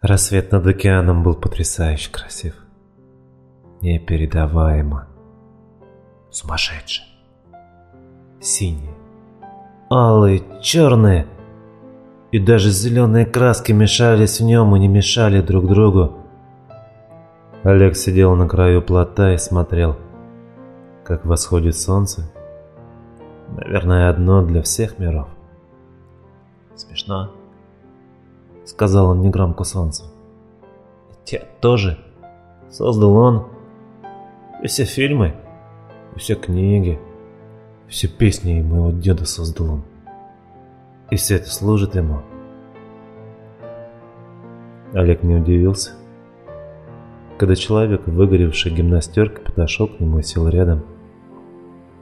Рассвет над океаном был потрясающе красив. Непередаваемо. Сумасшедший. Синие, алые, черные. И даже зеленые краски мешались в нем и не мешали друг другу. Олег сидел на краю плота и смотрел, как восходит солнце. Наверное, одно для всех миров. Смешно сказал он негромко солнцу. Те тоже. Создал он. Все фильмы, все книги, все песни моего деда создал он. И все это служит ему. Олег не удивился. Когда человек в выгоревшей гимнастерке подошел к нему и сел рядом,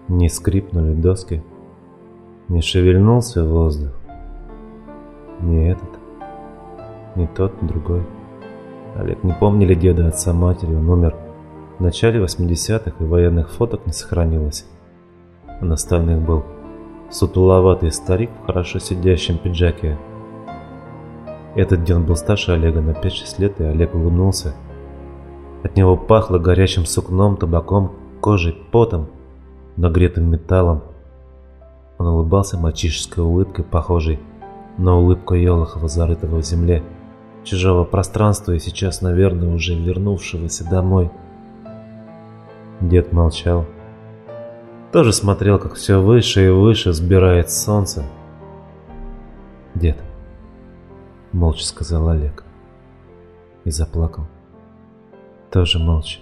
не скрипнули доски, не шевельнулся воздух. Не этот, ни тот, ни другой. Олег не помнили деда, отца, матери, он умер в начале 80-х, и военных фоток не сохранилось. А на остальных был сутуловатый старик в хорошо сидящем пиджаке. Этот день был старше Олега на 5-6 лет, и Олег улыбнулся. От него пахло горячим сукном, табаком, кожей, потом, нагретым металлом. Он улыбался мальчишеской улыбкой, похожей на улыбку Елохова, зарытого в земле чужого пространства и сейчас, наверное, уже вернувшегося домой. Дед молчал. Тоже смотрел, как все выше и выше сбирает солнце. «Дед», — молча сказал Олег. И заплакал. Тоже молча.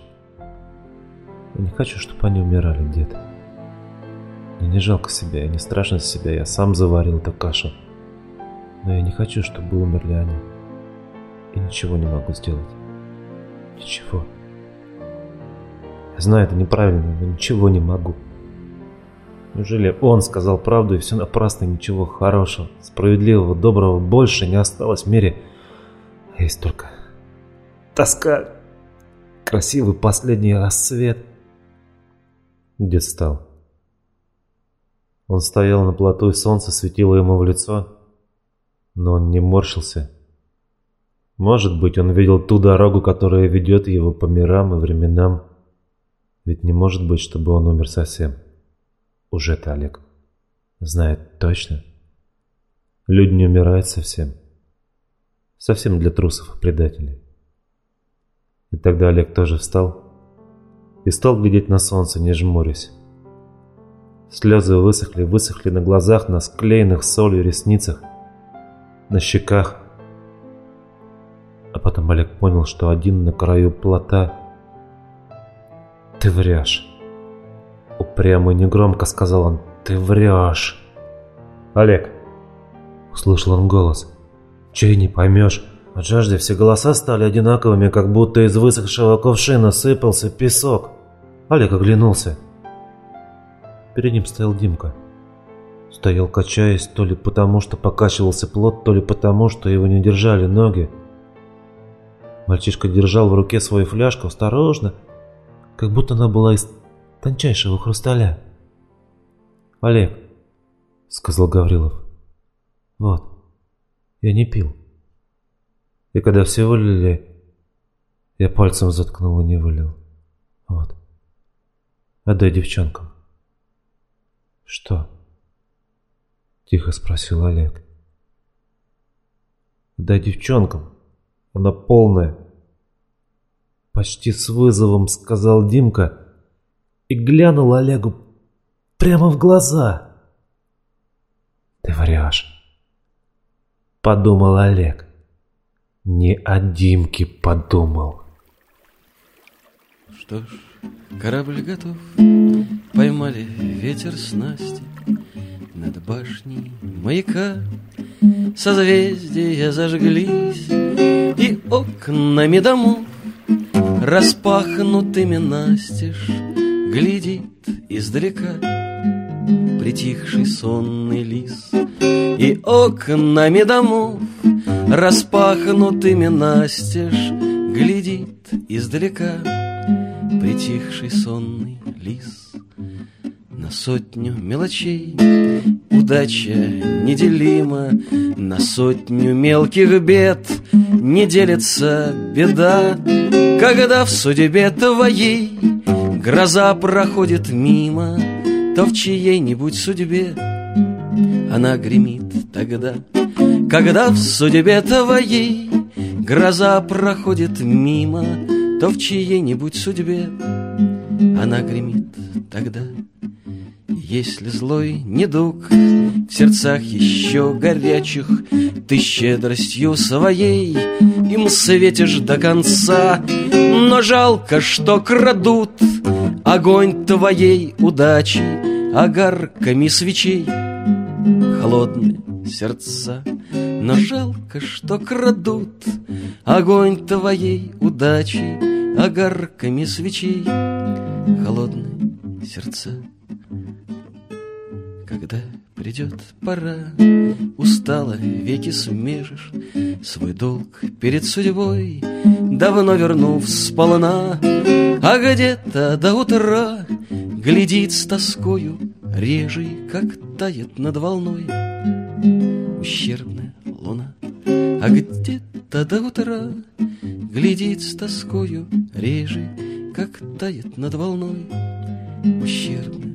Я не хочу, чтобы они умирали, дед. Мне не жалко себя, и не страшно себя, я сам заварил эту кашу. Но я не хочу, чтобы умерли они и ничего не могу сделать. Ничего. Я знаю, это неправильно, но ничего не могу. Неужели он сказал правду и все напрасно, ничего хорошего, справедливого, доброго больше не осталось в мире? Есть только тоска, красивый последний рассвет. Дед встал. Он стоял на плоту, и солнце светило ему в лицо, но он не морщился может быть, он видел ту дорогу, которая ведет его по мирам и временам. Ведь не может быть, чтобы он умер совсем. Уже-то Олег знает точно. Люди не умирают совсем. Совсем для трусов и предателей. И тогда Олег тоже встал и стал глядеть на солнце, не жмурясь. Слезы высохли, высохли на глазах, на склеенных солью ресницах, на щеках. А потом Олег понял, что один на краю плота. «Ты врешь!» Упрямо и негромко сказал он. «Ты врешь!» «Олег!» Услышал он голос. «Чей не поймешь?» От жажды все голоса стали одинаковыми, как будто из высохшего кувшина сыпался песок. Олег оглянулся. Перед ним стоял Димка. Стоял качаясь, то ли потому, что покачивался плот, то ли потому, что его не держали ноги. Мальчишка держал в руке свою фляжку осторожно, как будто она была из тончайшего хрусталя. «Олег», — сказал Гаврилов, — «вот, я не пил. И когда все вылили, я пальцем заткнул и не вылил. Вот, отдай девчонкам». «Что?» — тихо спросил Олег. «Отдай девчонкам», она полная. Почти с вызовом сказал Димка и глянул Олегу прямо в глаза. Ты врешь. Подумал Олег. Не о Димке подумал. Что ж, корабль готов. Поймали ветер снасти над башней маяка. Созвездия зажглись окнами домов Распахнутыми настежь Глядит издалека Притихший сонный лис. И окнами домов Распахнутыми настежь Глядит издалека Притихший сонный лис на сотню мелочей. Удача неделима на сотню мелких бед, Не делится беда, когда в судьбе твоей Гроза проходит мимо, то в чьей-нибудь судьбе Она гремит тогда, когда в судьбе твоей Гроза проходит мимо, то в чьей-нибудь судьбе Она гремит тогда. Если злой недуг в сердцах еще горячих Ты щедростью своей им светишь до конца. Но жалко, что крадут огонь твоей удачи Огарками свечей. Холодные сердца Но жалко, что крадут огонь твоей удачи Огарками свечей. Холодные сердца когда придет пора, устало веки смежешь Свой долг перед судьбой, давно вернув сполна. А где-то до утра глядит с тоскою Режей, как тает над волной. Ущербная луна. А где-то до утра глядит с тоскою Режей, как тает над волной. Ущербная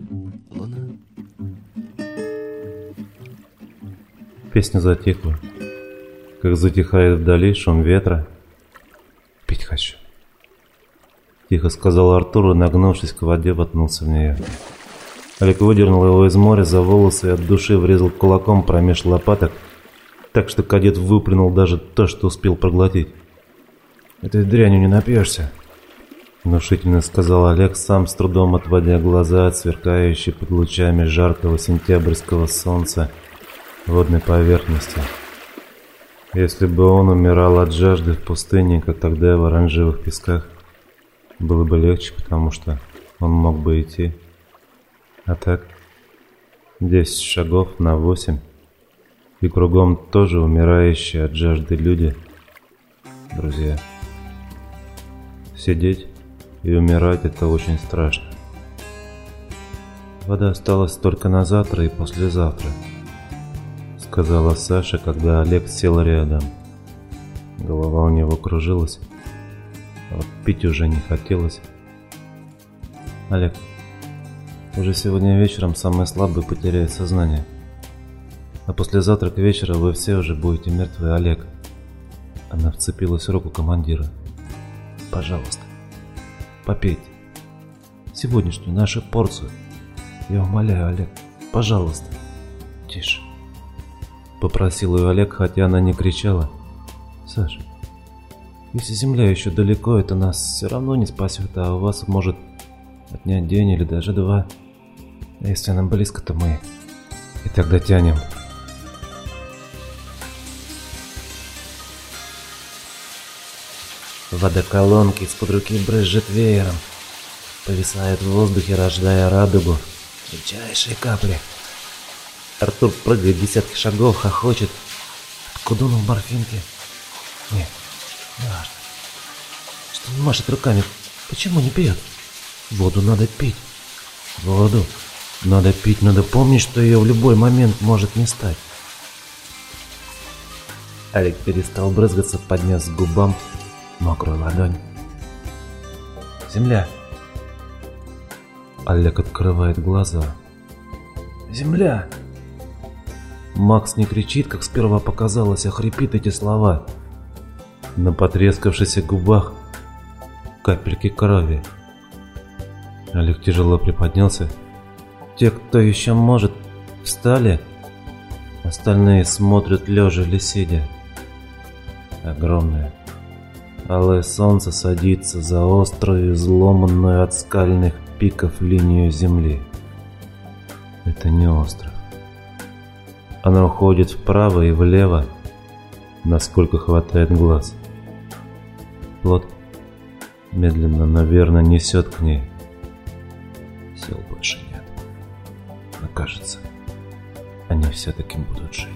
Песня затихла, как затихает вдали шум ветра. «Пить хочу», — тихо сказал Артур и, нагнувшись к воде, воткнулся в нее. Олег выдернул его из моря за волосы и от души врезал кулаком промеж лопаток, так что кадет выплюнул даже то, что успел проглотить. «Этой дрянью не напьешься», — внушительно сказал Олег, сам с трудом отводя глаза от сверкающей под лучами жаркого сентябрьского солнца водной поверхности. Если бы он умирал от жажды в пустыне, как тогда в оранжевых песках, было бы легче, потому что он мог бы идти. А так, десять шагов на восемь, и кругом тоже умирающие от жажды люди. Друзья, сидеть и умирать это очень страшно. Вода осталась только на завтра и послезавтра сказала Саша, когда Олег сел рядом. Голова у него кружилась, а пить уже не хотелось. Олег, уже сегодня вечером самый слабый потеряет сознание. А послезавтра к вечеру вы все уже будете мертвы, Олег. Она вцепилась в руку командира. Пожалуйста, попейте. Сегодняшнюю нашу порцию. Я умоляю, Олег, пожалуйста. Тише. Попросил ее Олег, хотя она не кричала. Саша, если земля еще далеко, это нас все равно не спасет, а у вас может отнять день или даже два. А если она близко, то мы и тогда тянем. Водоколонки из-под руки брызжет веером, повисает в воздухе, рождая радугу, мельчайшие капли — Артур прыгает десятки шагов, хохочет. Откуда он в морфинке? Нет, не важно. Что он машет руками? Почему не пьет? Воду надо пить. Воду надо пить, надо помнить, что ее в любой момент может не стать. Олег перестал брызгаться, поднес к губам мокрую ладонь. Земля. Олег открывает глаза. Земля. Макс не кричит, как сперва показалось, а хрипит эти слова. На потрескавшихся губах капельки крови. Олег тяжело приподнялся. Те, кто еще может, встали. Остальные смотрят лежа или сидя. Огромное. Алое солнце садится за острую, изломанную от скальных пиков линию земли. Это не остров. Она уходит вправо и влево, насколько хватает глаз. Плод медленно, наверное, несет к ней. Сил больше нет. Но кажется, они все-таки будут жить.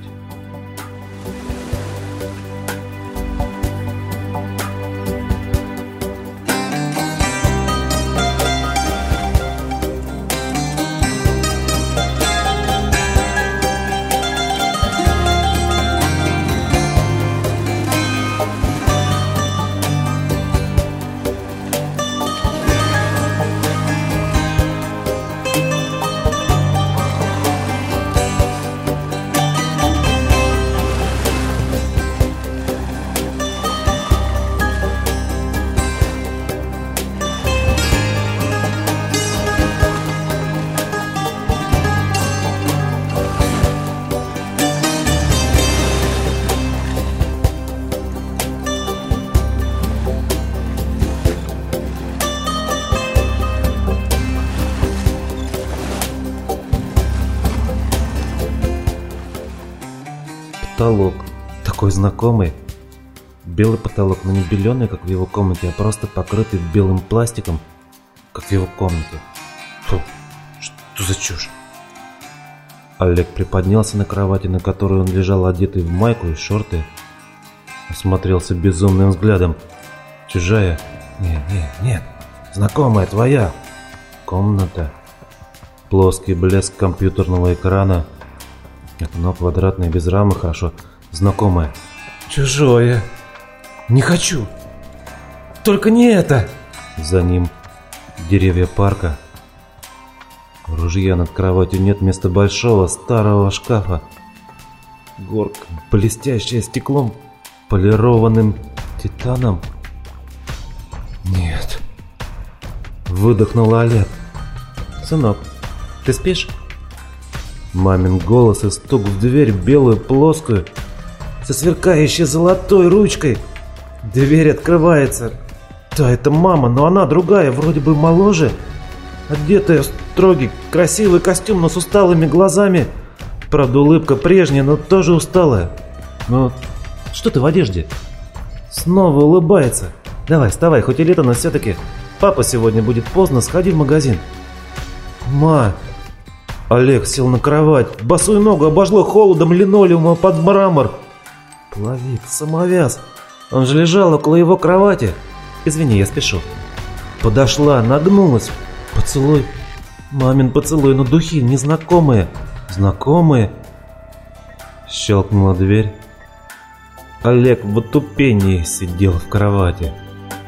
Потолок, такой знакомый. Белый потолок, но не беленый, как в его комнате, а просто покрытый белым пластиком, как в его комнате. Фу, что за чушь? Олег приподнялся на кровати, на которой он лежал одетый в майку и шорты. Осмотрелся безумным взглядом. Чужая? Нет, нет, нет. Знакомая твоя. Комната. Плоский блеск компьютерного экрана. Окно квадратное, без рамы, хорошо. Знакомое. Чужое. Не хочу. Только не это. За ним деревья парка. Ружья над кроватью нет вместо большого старого шкафа. Горка, блестящая стеклом, полированным титаном. Нет. Выдохнула Олег. Сынок, ты спишь? Мамин голос и стук в дверь белую плоскую, со сверкающей золотой ручкой. Дверь открывается. Да, это мама, но она другая, вроде бы моложе. Одетая в строгий, красивый костюм, но с усталыми глазами. Правда, улыбка прежняя, но тоже усталая. Ну, что ты в одежде? Снова улыбается. Давай, вставай, хоть и лето, но все-таки. Папа сегодня будет поздно, сходи в магазин. Ма. Олег сел на кровать. Босую ногу обожгло холодом линолеума под мрамор. Плавик, самовяз. Он же лежал около его кровати. Извини, я спешу. Подошла, нагнулась. Поцелуй. Мамин поцелуй, но духи незнакомые. Знакомые. Щелкнула дверь. Олег в отупении сидел в кровати.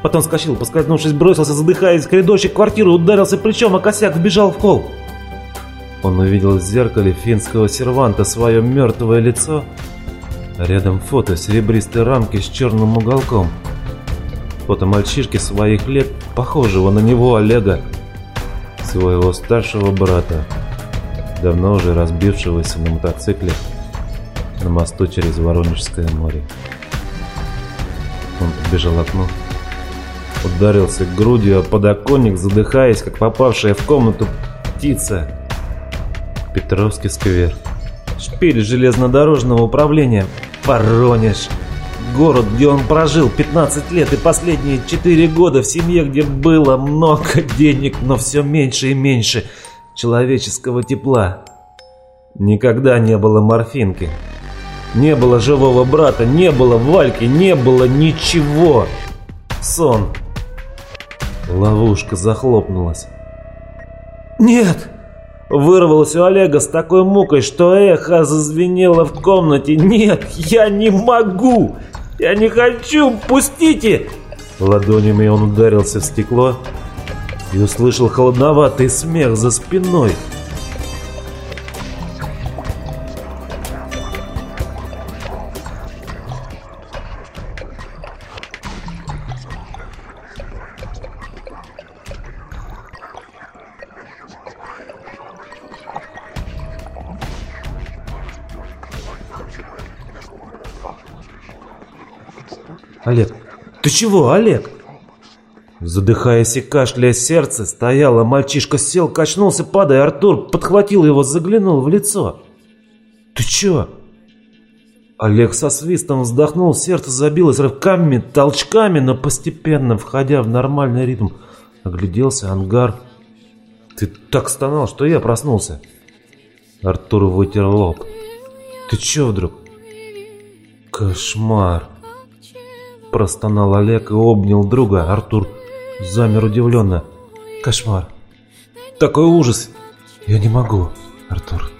Потом скочил, поскользнувшись, бросился, задыхаясь, в коридорчик квартиры, ударился плечом, а косяк вбежал в холл. Он увидел в зеркале финского серванта свое мертвое лицо, рядом фото серебристой рамки с черным уголком. Фото мальчишки своих лет, похожего на него Олега, своего старшего брата, давно уже разбившегося на мотоцикле на мосту через Воронежское море. Он подбежал к ударился грудью о подоконник, задыхаясь, как попавшая в комнату птица. Петровский сквер. Шпиль железнодорожного управления. Воронеж. Город, где он прожил 15 лет и последние 4 года в семье, где было много денег, но все меньше и меньше человеческого тепла. Никогда не было морфинки. Не было живого брата, не было Вальки, не было ничего. Сон. Ловушка захлопнулась. «Нет!» Вырвалось у Олега с такой мукой, что эхо зазвенело в комнате. «Нет, я не могу! Я не хочу! Пустите!» Ладонями он ударился в стекло и услышал холодноватый смех за спиной. Олег, ты чего, Олег? Задыхаясь и кашляя сердце, стояло, мальчишка сел, качнулся, падая, Артур подхватил его, заглянул в лицо. Ты чё? Олег со свистом вздохнул, сердце забилось рывками, толчками, но постепенно, входя в нормальный ритм, огляделся ангар. Ты так стонал, что я проснулся. Артур вытер лоб. Ты чё вдруг? Кошмар. Простонал Олег и обнял друга. Артур замер удивленно. Кошмар. Такой ужас. Я не могу, Артур.